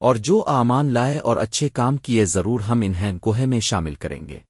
اور جو آمان لائے اور اچھے کام کیے ضرور ہم انہیں کوہے میں شامل کریں گے۔